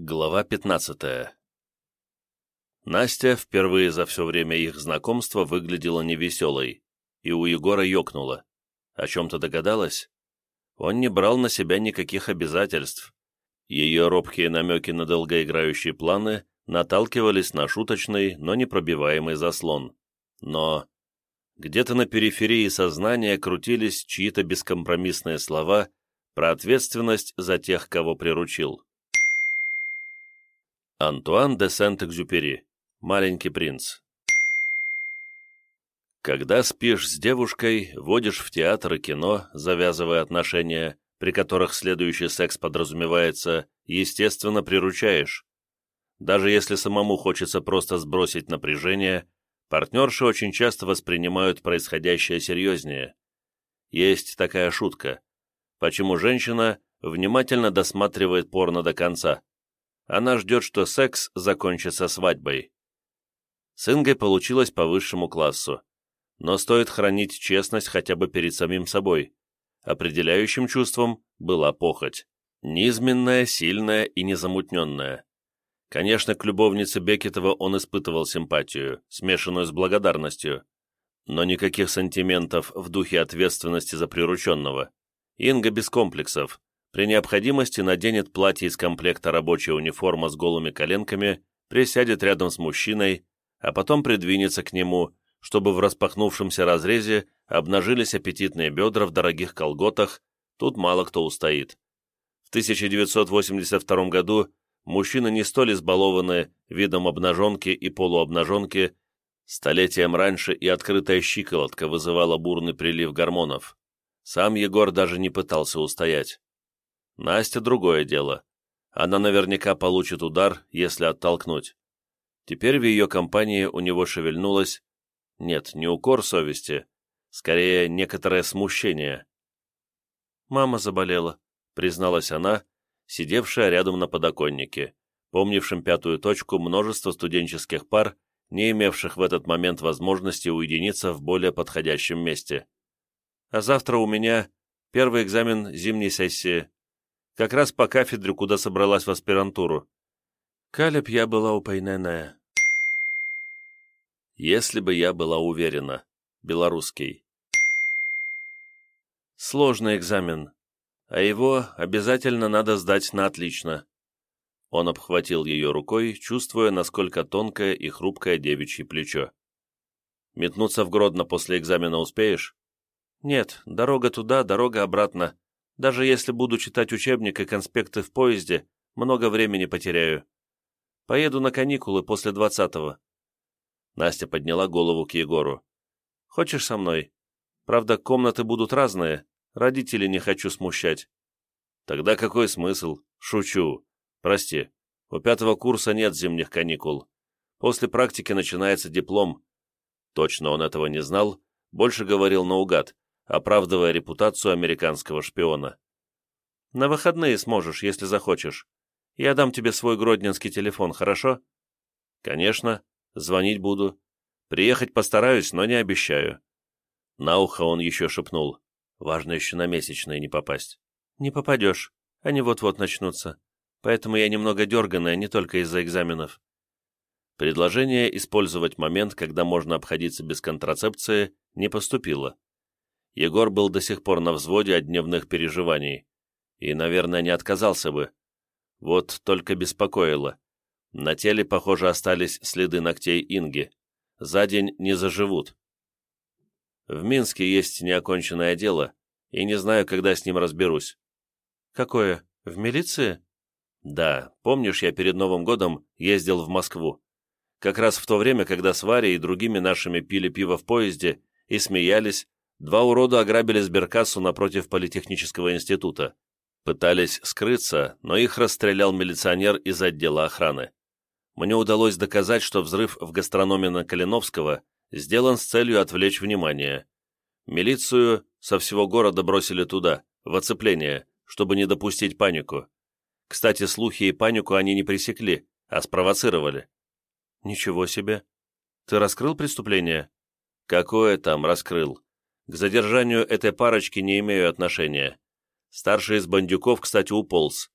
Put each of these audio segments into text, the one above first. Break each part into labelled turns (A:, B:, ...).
A: Глава 15 Настя впервые за все время их знакомства выглядела невеселой, и у Егора ёкнула. О чем-то догадалась? Он не брал на себя никаких обязательств. Ее робкие намеки на долгоиграющие планы наталкивались на шуточный, но непробиваемый заслон. Но где-то на периферии сознания крутились чьи-то бескомпромиссные слова про ответственность за тех, кого приручил. Антуан де Сент-Экзюпери. Маленький принц. Когда спишь с девушкой, водишь в театр и кино, завязывая отношения, при которых следующий секс подразумевается, естественно, приручаешь. Даже если самому хочется просто сбросить напряжение, партнерши очень часто воспринимают происходящее серьезнее. Есть такая шутка. Почему женщина внимательно досматривает порно до конца? Она ждет, что секс закончится свадьбой. С Ингой получилось по высшему классу. Но стоит хранить честность хотя бы перед самим собой. Определяющим чувством была похоть. Низменная, сильная и незамутненная. Конечно, к любовнице Бекетова он испытывал симпатию, смешанную с благодарностью. Но никаких сантиментов в духе ответственности за прирученного. Инга без комплексов, при необходимости наденет платье из комплекта рабочая униформа с голыми коленками, присядет рядом с мужчиной, а потом придвинется к нему, чтобы в распахнувшемся разрезе обнажились аппетитные бедра в дорогих колготах, тут мало кто устоит. В 1982 году мужчины не столь избалованы видом обнаженки и полуобнаженки, столетием раньше и открытая щиколотка вызывала бурный прилив гормонов. Сам Егор даже не пытался устоять. Настя другое дело. Она наверняка получит удар, если оттолкнуть. Теперь в ее компании у него шевельнулось... Нет, не укор совести, скорее некоторое смущение. «Мама заболела», — призналась она, сидевшая рядом на подоконнике, помнившим пятую точку множества студенческих пар, не имевших в этот момент возможности уединиться в более подходящем месте. «А завтра у меня первый экзамен зимней сессии как раз по кафедре, куда собралась в аспирантуру. Калеб я была упойненная. Если бы я была уверена. Белорусский. Сложный экзамен, а его обязательно надо сдать на отлично. Он обхватил ее рукой, чувствуя, насколько тонкое и хрупкое девичье плечо. «Метнуться в Гродно после экзамена успеешь?» «Нет, дорога туда, дорога обратно. Даже если буду читать учебник и конспекты в поезде, много времени потеряю. Поеду на каникулы после двадцатого». Настя подняла голову к Егору. «Хочешь со мной? Правда, комнаты будут разные. Родителей не хочу смущать». «Тогда какой смысл? Шучу. Прости. У пятого курса нет зимних каникул. После практики начинается диплом». Точно он этого не знал, больше говорил наугад, оправдывая репутацию американского шпиона. «На выходные сможешь, если захочешь. Я дам тебе свой гродненский телефон, хорошо?» «Конечно. Звонить буду. Приехать постараюсь, но не обещаю». На ухо он еще шепнул. «Важно еще на месячные не попасть». «Не попадешь. Они вот-вот начнутся. Поэтому я немного дерганая, не только из-за экзаменов». Предложение использовать момент, когда можно обходиться без контрацепции, не поступило. Егор был до сих пор на взводе от дневных переживаний. И, наверное, не отказался бы. Вот только беспокоило. На теле, похоже, остались следы ногтей Инги. За день не заживут. В Минске есть неоконченное дело, и не знаю, когда с ним разберусь. Какое? В милиции? Да, помнишь, я перед Новым годом ездил в Москву. Как раз в то время, когда с Варей и другими нашими пили пиво в поезде и смеялись, Два урода ограбили сберкассу напротив Политехнического института. Пытались скрыться, но их расстрелял милиционер из отдела охраны. Мне удалось доказать, что взрыв в гастрономе на Калиновского сделан с целью отвлечь внимание. Милицию со всего города бросили туда, в оцепление, чтобы не допустить панику. Кстати, слухи и панику они не пресекли, а спровоцировали. Ничего себе. Ты раскрыл преступление? Какое там раскрыл? К задержанию этой парочки не имею отношения. Старший из бандюков, кстати, уполз.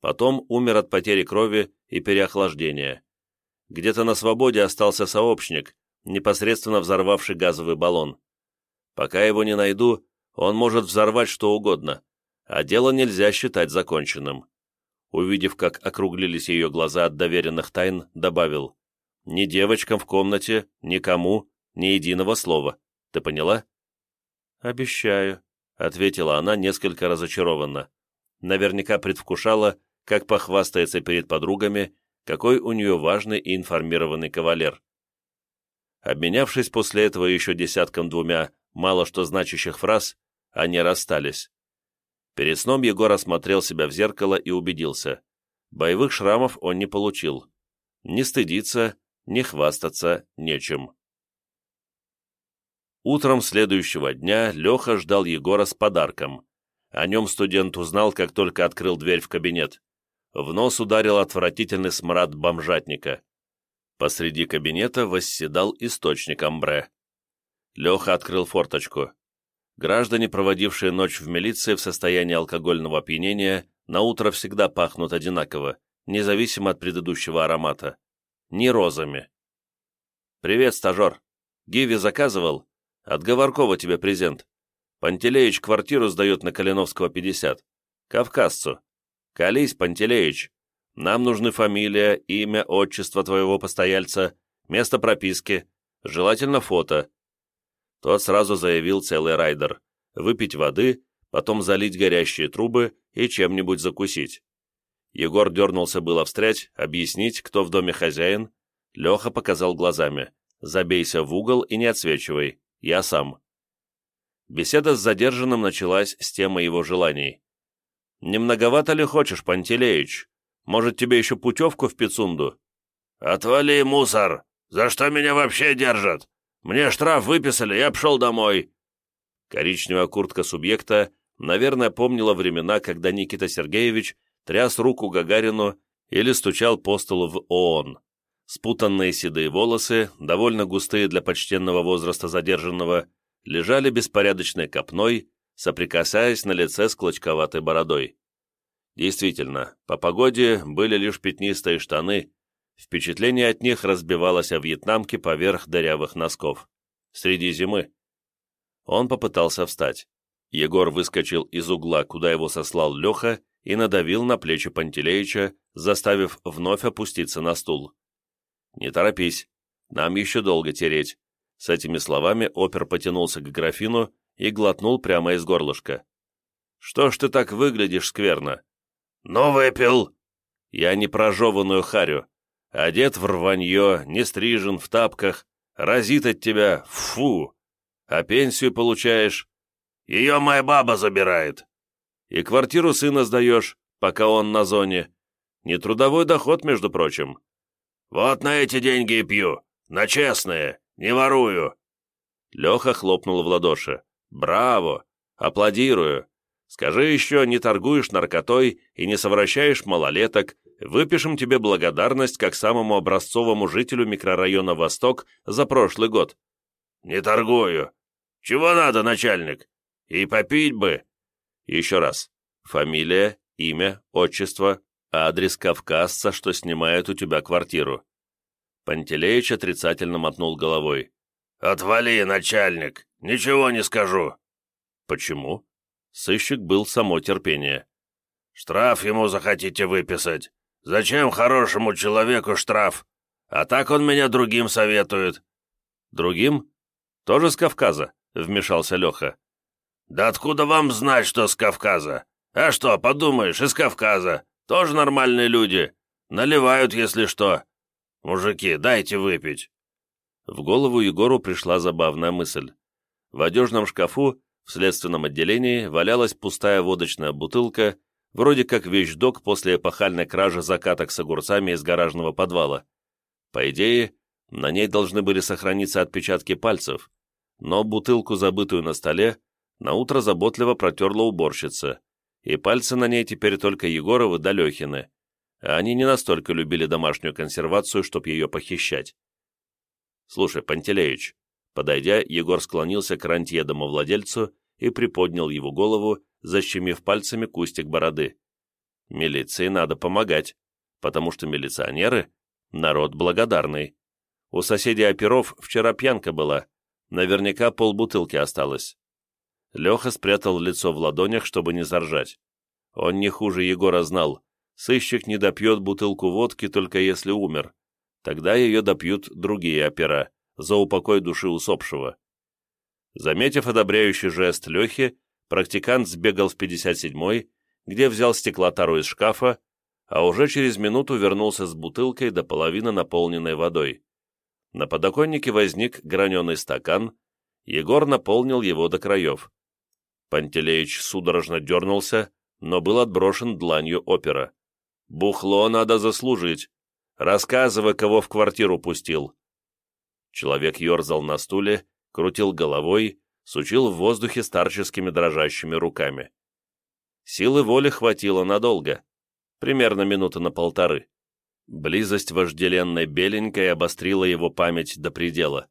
A: Потом умер от потери крови и переохлаждения. Где-то на свободе остался сообщник, непосредственно взорвавший газовый баллон. Пока его не найду, он может взорвать что угодно, а дело нельзя считать законченным. Увидев, как округлились ее глаза от доверенных тайн, добавил, «Ни девочкам в комнате, никому, ни единого слова. Ты поняла?» «Обещаю», — ответила она несколько разочарованно. Наверняка предвкушала, как похвастается перед подругами, какой у нее важный и информированный кавалер. Обменявшись после этого еще десятком двумя мало что значащих фраз, они расстались. Перед сном Егор осмотрел себя в зеркало и убедился. Боевых шрамов он не получил. Не стыдиться, не хвастаться нечем. Утром следующего дня Леха ждал Егора с подарком. О нем студент узнал, как только открыл дверь в кабинет. В нос ударил отвратительный смрад бомжатника. Посреди кабинета восседал источник амбре. Леха открыл форточку. Граждане, проводившие ночь в милиции в состоянии алкогольного опьянения, на утро всегда пахнут одинаково, независимо от предыдущего аромата. Не розами. «Привет, стажер. Гиви заказывал? От Говоркова тебе презент. Пантелеич квартиру сдает на Калиновского, 50. Кавказцу. Колись, Пантелеич. Нам нужны фамилия, имя, отчество твоего постояльца, место прописки, желательно фото. Тот сразу заявил целый райдер. Выпить воды, потом залить горящие трубы и чем-нибудь закусить. Егор дернулся было встрять, объяснить, кто в доме хозяин. Леха показал глазами. «Забейся в угол и не отсвечивай. Я сам». Беседа с задержанным началась с темы его желаний. «Не многовато ли хочешь, Пантелеич? Может, тебе еще путевку в Пицунду?»
B: «Отвали, мусор! За что меня вообще держат? Мне штраф выписали, я пшел домой!»
A: Коричневая куртка субъекта, наверное, помнила времена, когда Никита Сергеевич тряс руку Гагарину или стучал по столу в ООН. Спутанные седые волосы, довольно густые для почтенного возраста задержанного, лежали беспорядочной копной, соприкасаясь на лице с клочковатой бородой. Действительно, по погоде были лишь пятнистые штаны, впечатление от них разбивалось о вьетнамке поверх дырявых носков. Среди зимы. Он попытался встать. Егор выскочил из угла, куда его сослал Леха, и надавил на плечи Пантелеича, заставив вновь опуститься на стул. «Не торопись, нам еще долго тереть». С этими словами опер потянулся к графину и глотнул прямо из горлышка. «Что ж ты так выглядишь скверно?»
B: «Ну, выпил!»
A: «Я не прожеванную харю. Одет в рванье, не стрижен, в тапках. Разит от тебя, фу! А пенсию получаешь?»
B: «Ее моя баба забирает».
A: «И квартиру сына сдаешь, пока он на зоне. Не трудовой доход, между прочим».
B: «Вот на эти деньги и пью. На честные. Не ворую».
A: Леха хлопнул в ладоши. «Браво! Аплодирую! Скажи еще, не торгуешь наркотой и не совращаешь малолеток, выпишем тебе благодарность как самому образцовому жителю микрорайона «Восток» за прошлый год».
B: «Не торгую. Чего надо, начальник? И попить бы».
A: Еще раз. Фамилия, имя, отчество, адрес кавказца, что снимает у тебя квартиру. Пантелеич отрицательно мотнул головой.
B: «Отвали, начальник, ничего не скажу».
A: «Почему?» Сыщик был само терпение.
B: «Штраф ему захотите выписать. Зачем хорошему человеку штраф? А так он меня другим советует».
A: «Другим? Тоже с Кавказа?» — вмешался Леха.
B: «Да откуда вам знать, что с Кавказа? А что, подумаешь, из Кавказа. Тоже нормальные люди. Наливают, если что. Мужики, дайте выпить».
A: В голову Егору пришла забавная мысль. В одежном шкафу в следственном отделении валялась пустая водочная бутылка, вроде как вещдок после эпохальной кражи закаток с огурцами из гаражного подвала. По идее, на ней должны были сохраниться отпечатки пальцев, но бутылку, забытую на столе, наутро заботливо протерла уборщица, и пальцы на ней теперь только Егоровы да Лехины, они не настолько любили домашнюю консервацию, чтоб ее похищать. «Слушай, Пантелеич», подойдя, Егор склонился к рантье домовладельцу и приподнял его голову, защемив пальцами кустик бороды. Милиции надо помогать, потому что милиционеры — народ благодарный. У соседей оперов вчера пьянка была, наверняка полбутылки осталось. Леха спрятал лицо в ладонях, чтобы не заржать. Он не хуже Егора знал. Сыщик не допьет бутылку водки, только если умер. Тогда ее допьют другие опера, за упокой души усопшего. Заметив одобряющий жест Лехи, практикант сбегал в 57-й, где взял стеклотару из шкафа, а уже через минуту вернулся с бутылкой до половины наполненной водой. На подоконнике возник граненый стакан, Егор наполнил его до краев. Пантелеич судорожно дернулся, но был отброшен дланью опера. «Бухло надо заслужить. Рассказывай, кого в квартиру пустил». Человек ерзал на стуле, крутил головой, сучил в воздухе старческими дрожащими руками. Силы воли хватило надолго, примерно минуты на полторы. Близость вожделенной беленькой обострила его память до предела.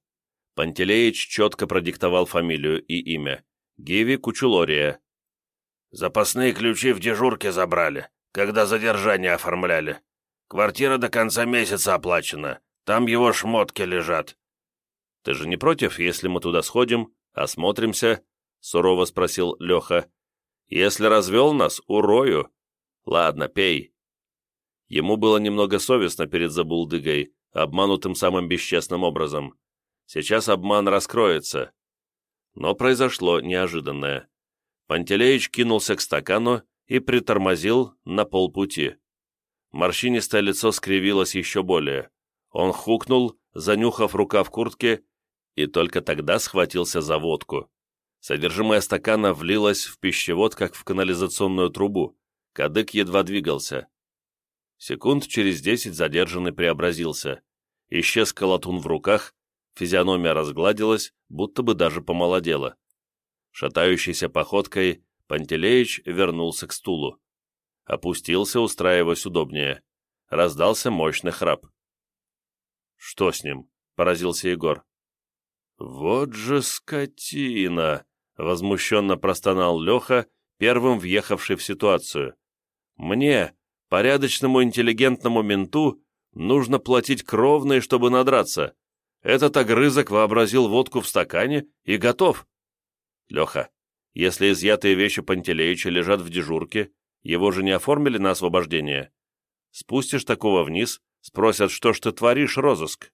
A: Пантелеич четко продиктовал фамилию и имя. Гиви Кучулория.
B: «Запасные ключи в дежурке забрали, когда задержание оформляли. Квартира до конца месяца оплачена, там его шмотки лежат».
A: «Ты же не против, если мы туда сходим, осмотримся?» — сурово спросил Леха. «Если развел нас, урою. Ладно, пей». Ему было немного совестно перед забулдыгой, обманутым самым бесчестным образом. Сейчас обман раскроется. Но произошло неожиданное. Пантелеич кинулся к стакану и притормозил на полпути. Морщинистое лицо скривилось еще более. Он хукнул, занюхав рукав куртки, и только тогда схватился за водку. Содержимое стакана влилось в пищевод, как в канализационную трубу. Кадык едва двигался. Секунд через десять задержанный преобразился. Исчез колотун в руках, физиономия разгладилась, будто бы даже помолодела. Шатающейся походкой Пантелеич вернулся к стулу. Опустился, устраиваясь удобнее. Раздался мощный храп. «Что с ним?» — поразился Егор. «Вот же скотина!» — возмущенно простонал Леха, первым въехавший в ситуацию. «Мне, Порядочному интеллигентному менту нужно платить кровные, чтобы надраться. Этот огрызок вообразил водку в стакане и готов. Леха, если изъятые вещи Пантелеича лежат в дежурке, его же не оформили на освобождение. Спустишь такого вниз, спросят, что ж ты творишь, розыск.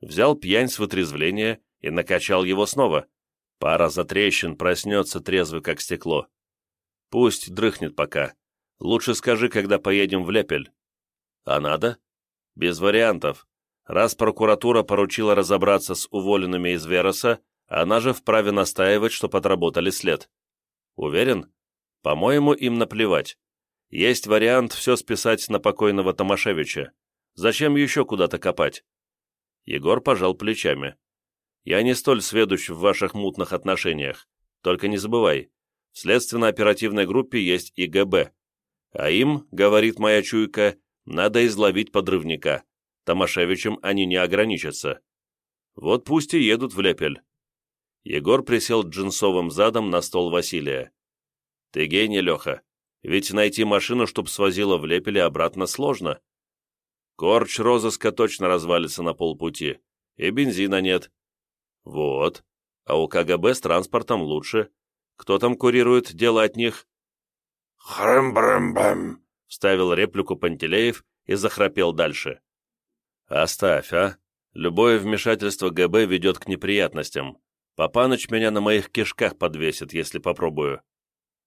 A: Взял пьянь с вытрезвления и накачал его снова. Пара затрещин проснется трезвый, как стекло. Пусть дрыхнет пока, Лучше скажи, когда поедем в Лепель». «А надо?» «Без вариантов. Раз прокуратура поручила разобраться с уволенными из Вероса, она же вправе настаивать, что подработали след. Уверен? По-моему, им наплевать. Есть вариант все списать на покойного Томашевича. Зачем еще куда-то копать?» Егор пожал плечами. «Я не столь сведущ в ваших мутных отношениях. Только не забывай, в следственно-оперативной группе есть и ГБ. А им, говорит моя чуйка, надо изловить подрывника. Томашевичем они не ограничатся. Вот пусть и едут в Лепель. Егор присел джинсовым задом на стол Василия. Ты гений, Леха. Ведь найти машину, чтоб свозила в Лепеле обратно, сложно. Корч розыска точно развалится на полпути. И бензина нет. Вот. А у КГБ с транспортом лучше. Кто там курирует дело от них?
B: «Хрым-брым-бэм», —
A: вставил реплику Пантелеев и захрапел дальше. «Оставь, а? Любое вмешательство ГБ ведет к неприятностям. Папаныч меня на моих кишках подвесит, если попробую.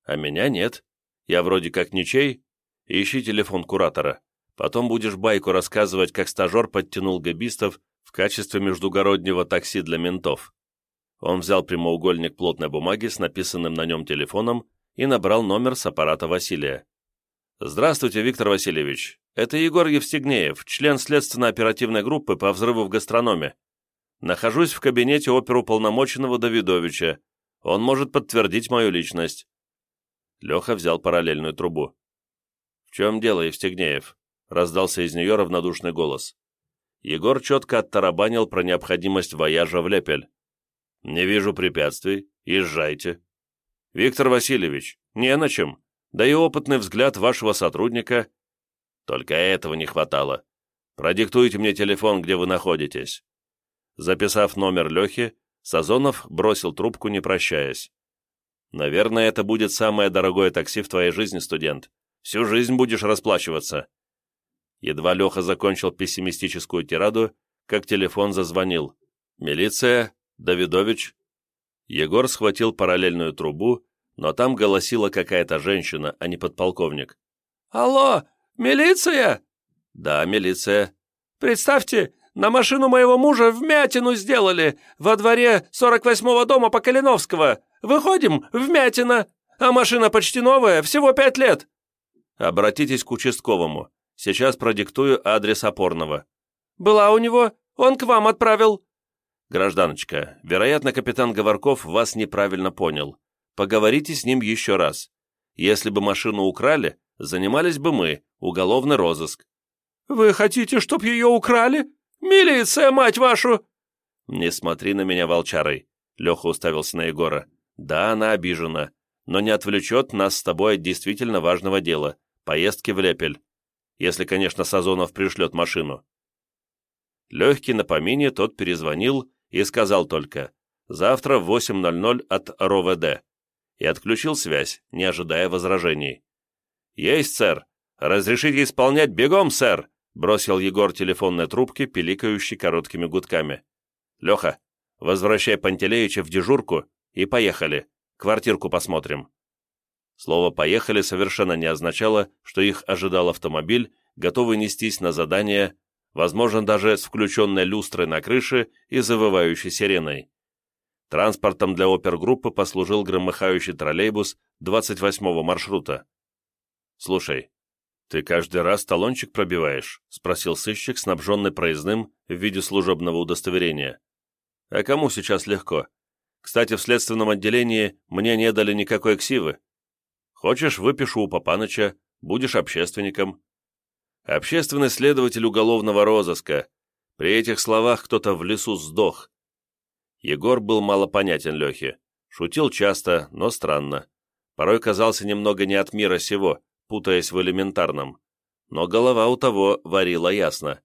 A: А меня нет. Я вроде как ничей. Ищи телефон куратора. Потом будешь байку рассказывать, как стажер подтянул габистов в качестве междугороднего такси для ментов». Он взял прямоугольник плотной бумаги с написанным на нем телефоном и набрал номер с аппарата Василия. «Здравствуйте, Виктор Васильевич. Это Егор Евстигнеев, член следственно-оперативной группы по взрыву в гастрономе. Нахожусь в кабинете оперуполномоченного Давидовича. Он может подтвердить мою личность». Леха взял параллельную трубу. «В чем дело, Евстигнеев?» — раздался из нее равнодушный голос. Егор четко оттарабанил про необходимость вояжа в Лепель. «Не вижу препятствий. Езжайте». «Виктор Васильевич, не на чем. да и опытный взгляд вашего сотрудника. Только этого не хватало. Продиктуйте мне телефон, где вы находитесь». Записав номер Лехи, Сазонов бросил трубку, не прощаясь. «Наверное, это будет самое дорогое такси в твоей жизни, студент. Всю жизнь будешь расплачиваться». Едва Леха закончил пессимистическую тираду, как телефон зазвонил. «Милиция? Давидович?» Егор схватил параллельную трубу, но там голосила какая-то женщина, а не подполковник.
C: «Алло, милиция?»
A: «Да, милиция».
C: «Представьте, на машину моего мужа вмятину сделали во дворе 48-го дома по Калиновского. Выходим, вмятина, а машина почти новая, всего пять лет».
A: «Обратитесь к участковому. Сейчас продиктую адрес опорного».
C: «Была у него, он к вам отправил».
A: «Гражданочка, вероятно, капитан Говорков вас неправильно понял. Поговорите с ним еще раз. Если бы машину украли, занимались бы мы, уголовный розыск».
C: «Вы хотите, чтоб ее украли?» «Милиция, мать вашу!»
A: «Не смотри на меня, волчарой!» Леха уставился на Егора. «Да, она обижена, но не отвлечет нас с тобой от действительно важного дела — поездки в Лепель. Если, конечно, Сазонов пришлет машину». Легкий на помине тот перезвонил и сказал только «Завтра в 8.00 от РОВД» и отключил связь, не ожидая возражений. «Есть, сэр! Разрешите исполнять бегом, сэр!» Бросил Егор телефонные трубки, пиликающие короткими гудками. «Леха, возвращай Пантелеича в дежурку и поехали. Квартирку посмотрим». Слово «поехали» совершенно не означало, что их ожидал автомобиль, готовый нестись на задание, возможно, даже с включенной люстрой на крыше и завывающей сиреной. Транспортом для опергруппы послужил громыхающий троллейбус 28-го маршрута. «Слушай, «Ты каждый раз талончик пробиваешь?» — спросил сыщик, снабженный проездным в виде служебного удостоверения. «А кому сейчас легко? Кстати, в следственном отделении мне не дали никакой ксивы. Хочешь, выпишу у Папаныча, будешь общественником». «Общественный следователь уголовного розыска». При этих словах кто-то в лесу сдох. Егор был малопонятен Лехе. Шутил часто, но странно. Порой казался немного не от мира сего, путаясь в элементарном. Но голова у того варила ясно.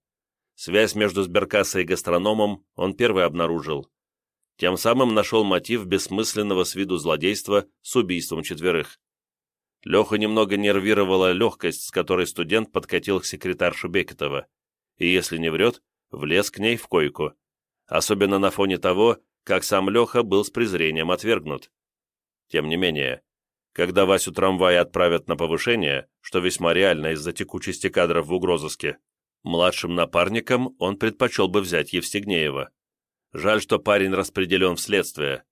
A: Связь между сберкассой и гастрономом он первый обнаружил. Тем самым нашел мотив бессмысленного с виду злодейства с убийством четверых. Леху немного нервировала легкость, с которой студент подкатил к секретарше Бекетова, и, если не врет, влез к ней в койку. Особенно на фоне того, как сам Леха был с презрением отвергнут. Тем не менее, когда Васю трамвая отправят на повышение, что весьма реально из-за текучести кадров в угрозыске, младшим напарником он предпочел бы взять Евстигнеева. Жаль, что парень распределен в следствие.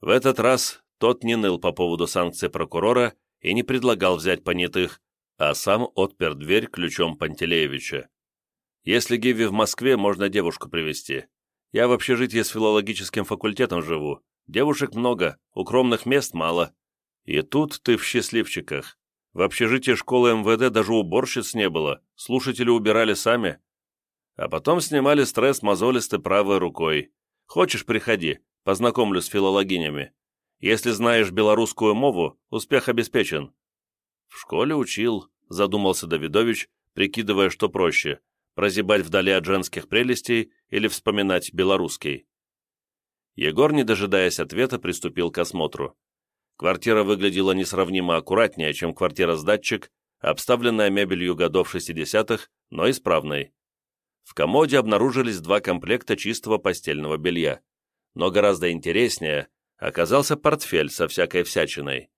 A: В этот раз тот не ныл по поводу санкций прокурора и не предлагал взять понятых, а сам отпер дверь ключом Пантелеевича. Если Гиви в Москве, можно девушку привести. Я в общежитии с филологическим факультетом живу. Девушек много, укромных мест мало. И тут ты в счастливчиках. В общежитии школы МВД даже уборщиц не было, слушатели убирали сами. А потом снимали стресс мозолистой правой рукой. Хочешь, приходи, познакомлю с филологинями. Если знаешь белорусскую мову, успех обеспечен. В школе учил, задумался Давидович, прикидывая, что проще, прозябать вдали от женских прелестей или вспоминать белорусский. Егор, не дожидаясь ответа, приступил к осмотру. Квартира выглядела несравнимо аккуратнее, чем квартира с датчик, обставленная мебелью годов 60-х, но исправной. В комоде обнаружились два комплекта чистого постельного белья. Но гораздо интереснее оказался портфель со всякой всячиной.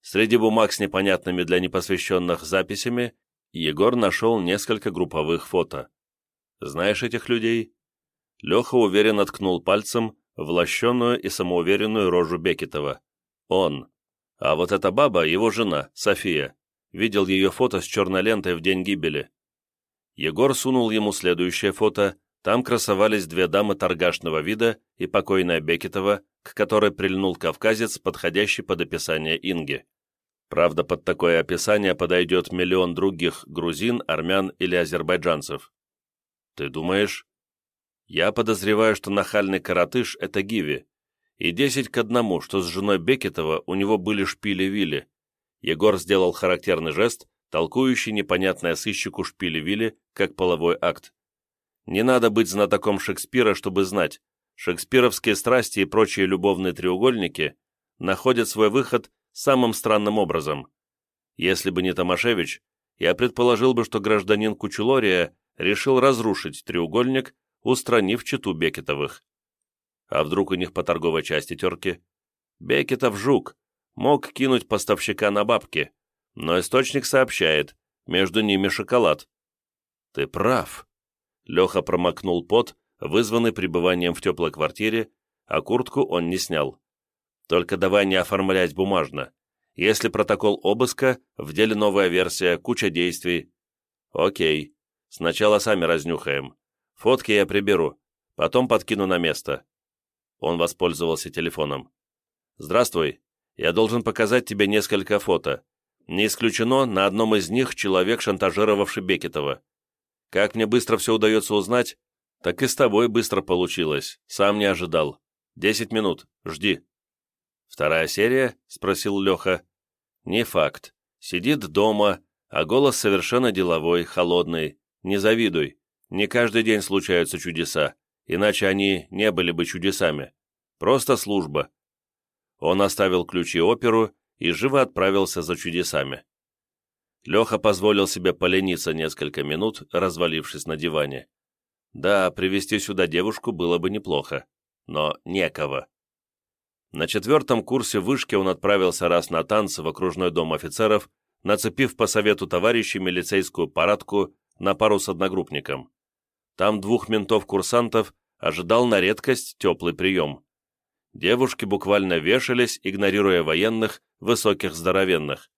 A: Среди бумаг с непонятными для непосвященных записями Егор нашел несколько групповых фото. «Знаешь этих людей?» Леха уверенно ткнул пальцем в лощенную и самоуверенную рожу Бекетова. Он. А вот эта баба, его жена, София. Видел ее фото с черной лентой в день гибели. Егор сунул ему следующее фото. Там красовались две дамы торгашного вида и покойная Бекетова, к которой прильнул кавказец, подходящий под описание Инги. Правда, под такое описание подойдет миллион других грузин, армян или азербайджанцев. Ты думаешь? Я подозреваю, что нахальный коротыш — это Гиви, и десять к одному, что с женой Бекетова у него были шпили-вилли. Егор сделал характерный жест, толкующий непонятное сыщику шпили-вили, как половой акт. Не надо быть знатоком Шекспира, чтобы знать, шекспировские страсти и прочие любовные треугольники находят свой выход самым странным образом. Если бы не Томашевич, я предположил бы, что гражданин Кучулория решил разрушить треугольник, устранив читу Бекетовых. А вдруг у них по торговой части терки? Бекетов жук, мог кинуть поставщика на бабки, но источник сообщает, между ними шоколад. Ты прав. Леха промокнул пот, вызванный пребыванием в теплой квартире, а куртку он не снял. Только давай не оформлять бумажно. Если протокол обыска, в деле новая версия, куча действий. Окей. Сначала сами разнюхаем. Фотки я приберу, потом подкину на место. Он воспользовался телефоном. «Здравствуй. Я должен показать тебе несколько фото. Не исключено, на одном из них человек, шантажировавший Бекетова. Как мне быстро все удается узнать, так и с тобой быстро получилось. Сам не ожидал. Десять минут. Жди». «Вторая серия?» — спросил Леха. «Не факт. Сидит дома, а голос совершенно деловой, холодный. Не завидуй. Не каждый день случаются чудеса, иначе они не были бы чудесами. Просто служба. Он оставил ключи оперу и живо отправился за чудесами. Леха позволил себе полениться несколько минут, развалившись на диване. Да, привести сюда девушку было бы неплохо, но некого. На четвертом курсе вышки он отправился раз на танцы в окружной дом офицеров, нацепив по совету товарищей милицейскую парадку на пару с одногруппником. Там двух ментов-курсантов ожидал на редкость теплый прием. Девушки буквально вешались, игнорируя военных, высоких здоровенных.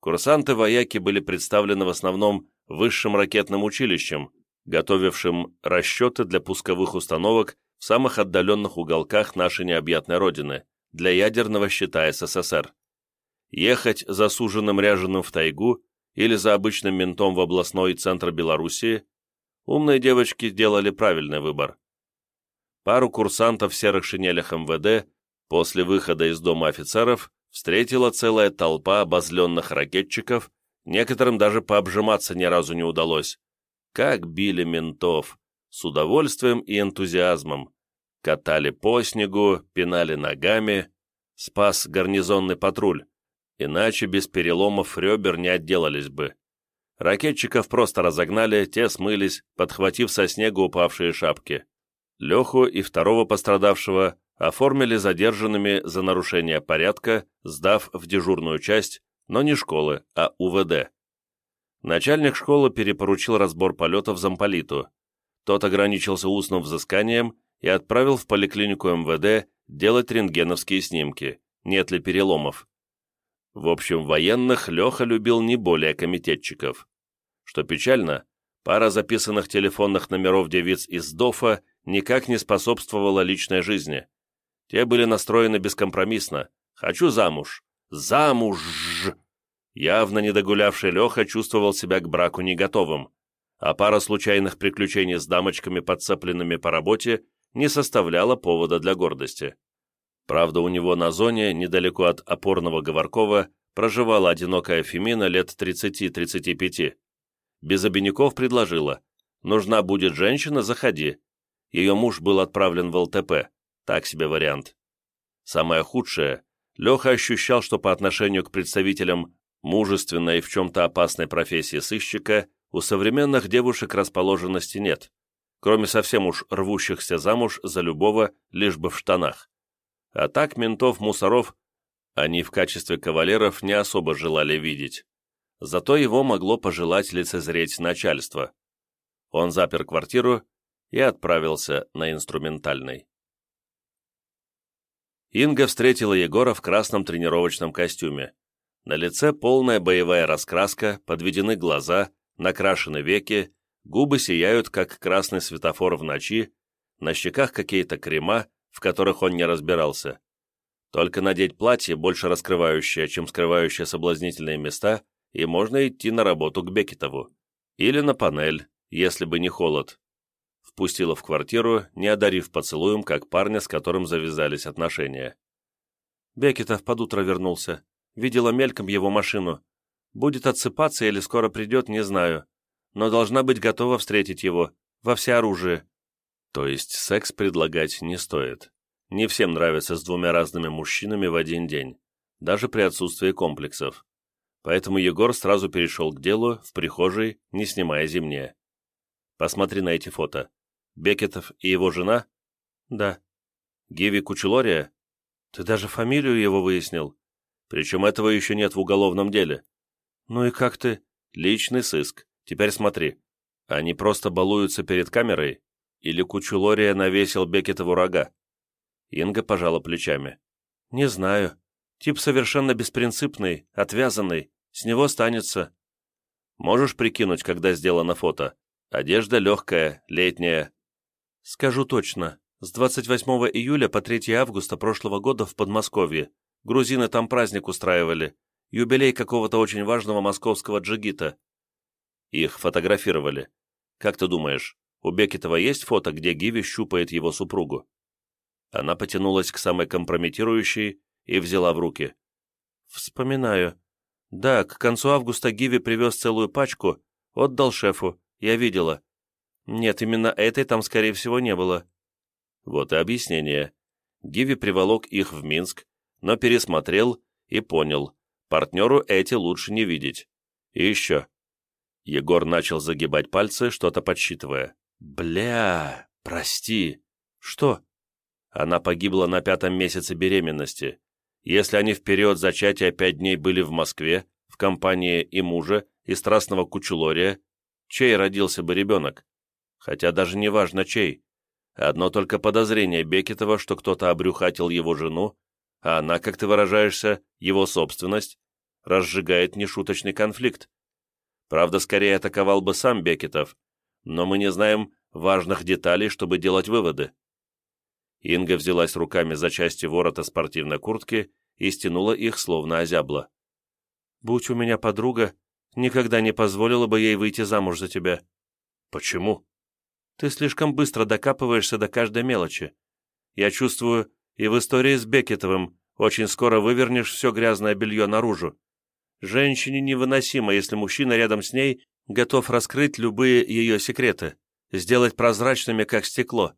A: Курсанты-вояки были представлены в основном высшим ракетным училищем, готовившим расчеты для пусковых установок в самых отдаленных уголках нашей необъятной родины, для ядерного щита СССР. Ехать за суженным ряженым в тайгу или за обычным ментом в областной центр Белоруссии, умные девочки делали правильный выбор пару курсантов в серых шинелях МВД после выхода из дома офицеров встретила целая толпа обозленных ракетчиков, некоторым даже пообжиматься ни разу не удалось. Как били ментов! С удовольствием и энтузиазмом. Катали по снегу, пинали ногами. Спас гарнизонный патруль. Иначе без переломов ребер не отделались бы. Ракетчиков просто разогнали, те смылись, подхватив со снега упавшие шапки. Леху и второго пострадавшего оформили задержанными за нарушение порядка, сдав в дежурную часть, но не школы, а УВД. Начальник школы перепоручил разбор полетов замполиту. Тот ограничился устным взысканием и отправил в поликлинику МВД делать рентгеновские снимки, нет ли переломов. В общем, военных Леха любил не более комитетчиков. Что печально, пара записанных телефонных номеров девиц из ДОФа никак не способствовала личной жизни. Те были настроены бескомпромиссно. «Хочу замуж! Замуж!» Явно недогулявший Леха чувствовал себя к браку не готовым, а пара случайных приключений с дамочками, подцепленными по работе, не составляла повода для гордости. Правда, у него на зоне, недалеко от опорного Говоркова, проживала одинокая Фемина лет 30-35. Без обиняков предложила «Нужна будет женщина, заходи, ее муж был отправлен в ЛТП. Так себе вариант. Самое худшее, Леха ощущал, что по отношению к представителям мужественной и в чем-то опасной профессии сыщика у современных девушек расположенности нет, кроме совсем уж рвущихся замуж за любого, лишь бы в штанах. А так ментов-мусоров они в качестве кавалеров не особо желали видеть. Зато его могло пожелать лицезреть начальство. Он запер квартиру и отправился на инструментальный. Инга встретила Егора в красном тренировочном костюме. На лице полная боевая раскраска, подведены глаза, накрашены веки, губы сияют, как красный светофор в ночи, на щеках какие-то крема, в которых он не разбирался. Только надеть платье, больше раскрывающее, чем скрывающее соблазнительные места, и можно идти на работу к Бекетову. Или на панель, если бы не холод впустила в квартиру, не одарив поцелуем, как парня, с которым завязались отношения. Бекетов под утро вернулся.
C: Видела мельком его машину. Будет отсыпаться или скоро придет, не знаю. Но должна быть готова встретить его. Во всеоружие.
A: То есть секс предлагать не стоит. Не всем нравится с двумя разными мужчинами в один день. Даже при отсутствии комплексов. Поэтому Егор сразу перешел к делу, в прихожей, не снимая зимнее. Посмотри на эти фото. Бекетов и его жена?
C: Да.
A: Гиви Кучелория?
C: Ты даже фамилию его выяснил.
A: Причем этого еще нет в уголовном деле.
C: Ну и как ты?
A: Личный сыск. Теперь смотри. Они просто балуются перед камерой? Или Кучулория навесил Бекетову рога? Инга пожала плечами.
C: Не знаю. Тип совершенно беспринципный, отвязанный. С него станется.
A: Можешь прикинуть, когда сделано фото? Одежда легкая, летняя.
C: Скажу точно. С 28 июля по 3 августа прошлого года в Подмосковье. Грузины там праздник устраивали. Юбилей какого-то очень важного московского джигита.
A: Их фотографировали. Как ты думаешь, у Бекетова есть фото, где Гиви щупает его супругу? Она потянулась к самой компрометирующей и взяла в руки.
C: Вспоминаю. Да, к концу августа Гиви привез целую пачку, отдал шефу, я видела. Нет, именно этой там, скорее всего, не было.
A: Вот и объяснение. Гиви приволок их в Минск, но пересмотрел и понял, партнеру эти лучше не видеть. И еще. Егор начал загибать пальцы, что-то подсчитывая. «Бля, прости».
C: «Что?»
A: Она погибла на пятом месяце беременности. Если они в период зачатия пять дней были в Москве, в компании и мужа, и страстного кучулория, чей родился бы ребенок? Хотя даже не важно чей. Одно только подозрение Бекетова, что кто-то обрюхатил его жену, а она, как ты выражаешься, его собственность, разжигает нешуточный конфликт. Правда, скорее атаковал бы сам Бекетов, но мы не знаем важных деталей, чтобы делать выводы. Инга взялась руками за части ворота спортивной куртки и стянула их, словно озябла.
C: «Будь у меня подруга, никогда не позволила бы ей выйти замуж за тебя».
A: «Почему?»
C: Ты слишком быстро докапываешься до каждой мелочи. Я чувствую, и в истории с Бекетовым очень скоро вывернешь все грязное белье наружу. Женщине невыносимо, если мужчина рядом с ней готов раскрыть любые ее секреты, сделать прозрачными, как стекло.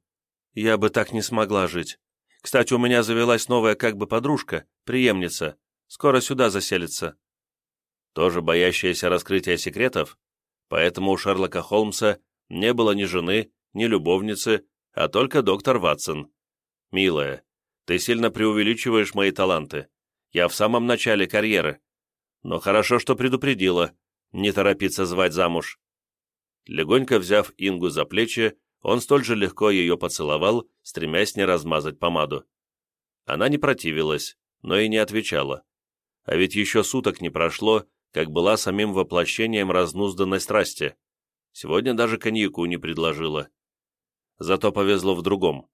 C: Я бы так не смогла жить. Кстати, у меня завелась новая как бы подружка, преемница. Скоро сюда заселится.
A: Тоже боящаяся раскрытия секретов? Поэтому у Шерлока Холмса не было ни жены, ни любовницы, а только доктор Ватсон. Милая, ты сильно преувеличиваешь мои таланты. Я в самом начале карьеры. Но хорошо, что предупредила. Не торопиться звать замуж. Легонько взяв Ингу за плечи, он столь же легко ее поцеловал, стремясь не размазать помаду. Она не противилась, но и не отвечала. А ведь еще суток не прошло, как была самим воплощением разнузданной страсти. Сегодня даже коньяку не предложила. Зато повезло в другом.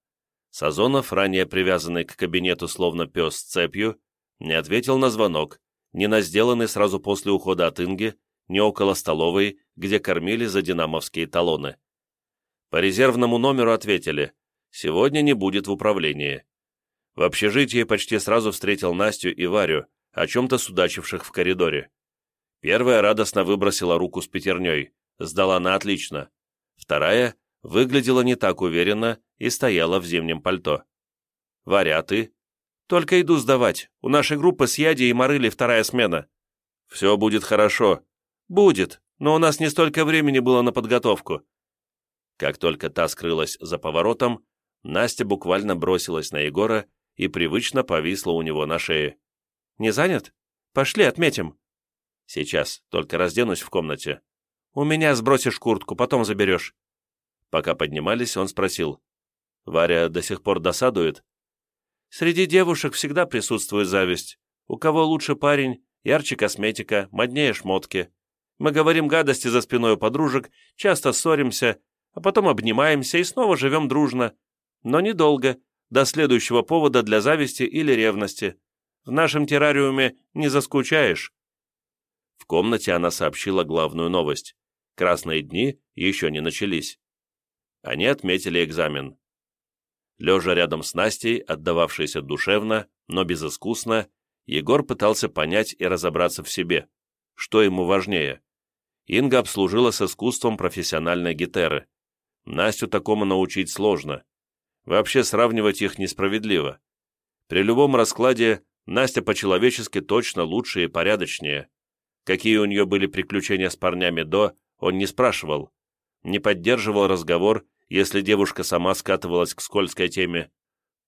A: Сазонов, ранее привязанный к кабинету словно пес с цепью, не ответил на звонок, ни на сделанный сразу после ухода от Инги, ни около столовой, где кормили за динамовские талоны. По резервному номеру ответили, сегодня не будет в управлении. В общежитии почти сразу встретил Настю и Варю, о чем-то судачивших в коридоре. Первая радостно выбросила руку с пятерней сдала на отлично. Вторая выглядела не так уверенно и стояла в зимнем пальто. «Варя, ты?» «Только иду сдавать. У нашей группы с Яди и Марыли вторая смена». «Все будет хорошо». «Будет, но у нас не столько времени было на подготовку». Как только та скрылась за поворотом, Настя буквально бросилась на Егора и привычно повисла у него на шее. «Не занят? Пошли, отметим». «Сейчас, только разденусь в комнате». «У меня сбросишь куртку, потом заберешь». Пока поднимались, он спросил. «Варя до сих пор досадует?» «Среди девушек всегда присутствует зависть. У кого лучше парень, ярче косметика, моднее шмотки. Мы говорим гадости за спиной у подружек, часто ссоримся, а потом обнимаемся и снова живем дружно. Но недолго, до следующего повода для зависти или ревности. В нашем террариуме не заскучаешь». В комнате она сообщила главную новость. Красные дни еще не начались. Они отметили экзамен. Лежа рядом с Настей, отдававшейся душевно, но безыскусно, Егор пытался понять и разобраться в себе, что ему важнее. Инга обслужила с искусством профессиональной гитары. Настю такому научить сложно. Вообще сравнивать их несправедливо. При любом раскладе Настя по-человечески точно лучше и порядочнее. Какие у нее были приключения с парнями до, он не спрашивал. Не поддерживал разговор, если девушка сама скатывалась к скользкой теме.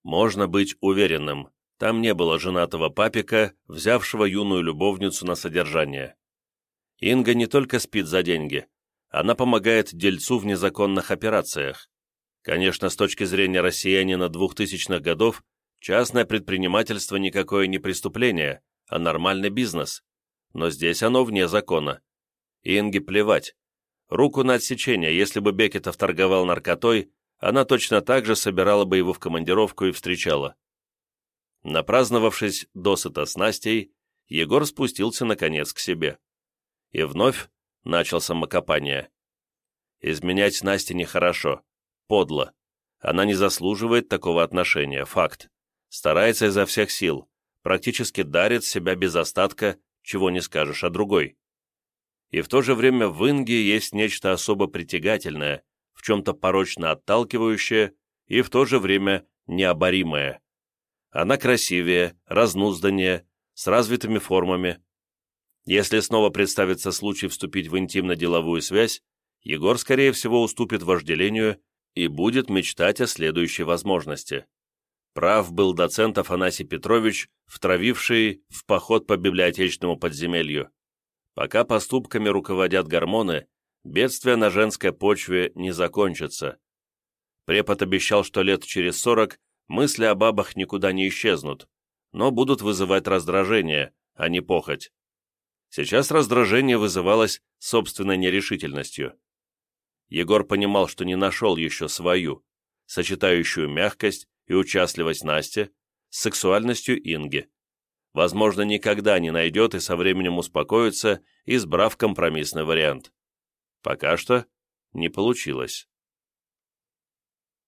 A: Можно быть уверенным, там не было женатого папика, взявшего юную любовницу на содержание. Инга не только спит за деньги, она помогает дельцу в незаконных операциях. Конечно, с точки зрения россиянина двухтысячных годов, частное предпринимательство никакое не преступление, а нормальный бизнес. Но здесь оно вне закона. Инге плевать. Руку на отсечение, если бы Бекетов торговал наркотой, она точно так же собирала бы его в командировку и встречала. Напраздновавшись досыта с Настей, Егор спустился наконец к себе и вновь начал самокопание. Изменять Насте нехорошо, подло. Она не заслуживает такого отношения, факт. Старается изо всех сил, практически дарит себя без остатка, чего не скажешь о другой. И в то же время в Инге есть нечто особо притягательное, в чем-то порочно отталкивающее и в то же время необоримое. Она красивее, разнузданнее, с развитыми формами, если снова представится случай вступить в интимно-деловую связь, Егор, скорее всего, уступит вожделению и будет мечтать о следующей возможности. Прав был доцент Афанасий Петрович, втравивший в поход по библиотечному подземелью. Пока поступками руководят гормоны, бедствие на женской почве не закончится. Препод обещал, что лет через сорок мысли о бабах никуда не исчезнут, но будут вызывать раздражение, а не похоть. Сейчас раздражение вызывалось собственной нерешительностью. Егор понимал, что не нашел еще свою, сочетающую мягкость и участливость Насти с сексуальностью Инги. Возможно, никогда не найдет и со временем успокоится, избрав компромиссный вариант. Пока что не получилось.